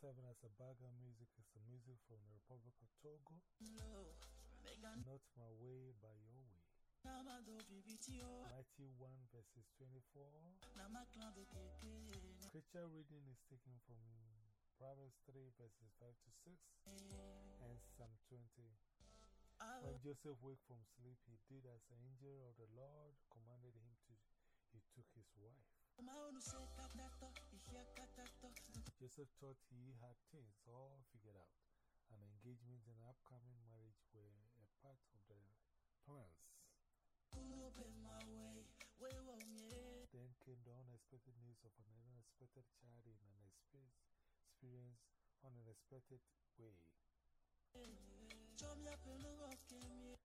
Serving as a background music is the music from the Republic of Togo. Not my way, by your way. 91 verses 24. Scripture reading is taken from Proverbs 3 verses 5 to 6 and Psalm 20. When Joseph woke from sleep, he did as the angel of the Lord commanded him to. He took his wife. Joseph thought he had things all figured out. An engagement and upcoming marriage were a part of the plans. Then came the unexpected news of an unexpected child in an experience, unexpected way.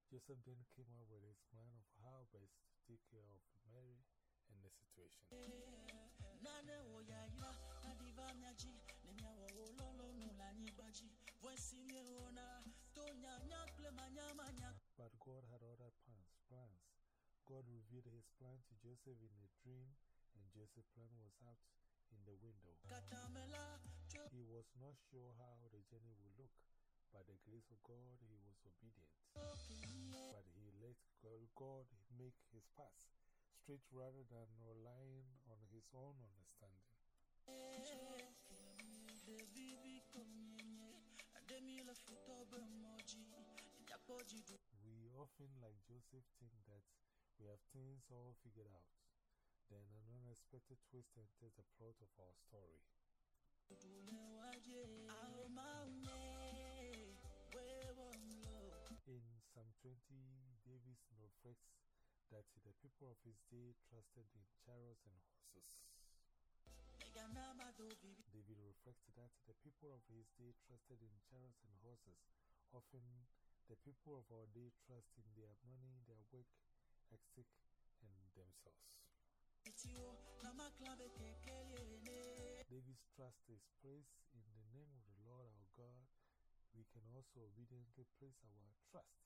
Joseph then came up with his plan of how best to take care of Mary and the situation. But God had other plans. plans. God revealed his plan to Joseph in a dream, and Joseph's plan was out in the window. He was not sure how the journey would look. By the grace of God, he was obedient. But he let God make his path straight rather than relying on his own understanding. We often, like Joseph, think that we have things all figured out. Then an unexpected twist enters the plot of our story. 20, David reflects that the people of his day trusted in chariots and horses. David reflects that the people of his day trusted in chariots and horses. Often, the people of our day trust in their money, their work ethic, and themselves. David's trust is placed in the name of the Lord our God. We can also obediently place our trust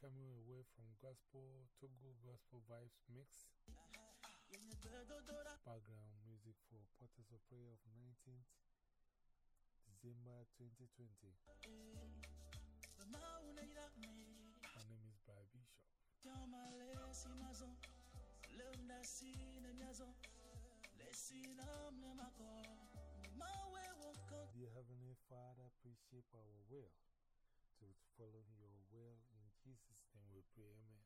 coming away from gospel, Togo gospel vibes mix. Background music for Portals of Prayer of 19th December 2020. My name is Brian Bishop. Dear Heavenly Father, shape our will to follow your Jesus' name we pray, Amen.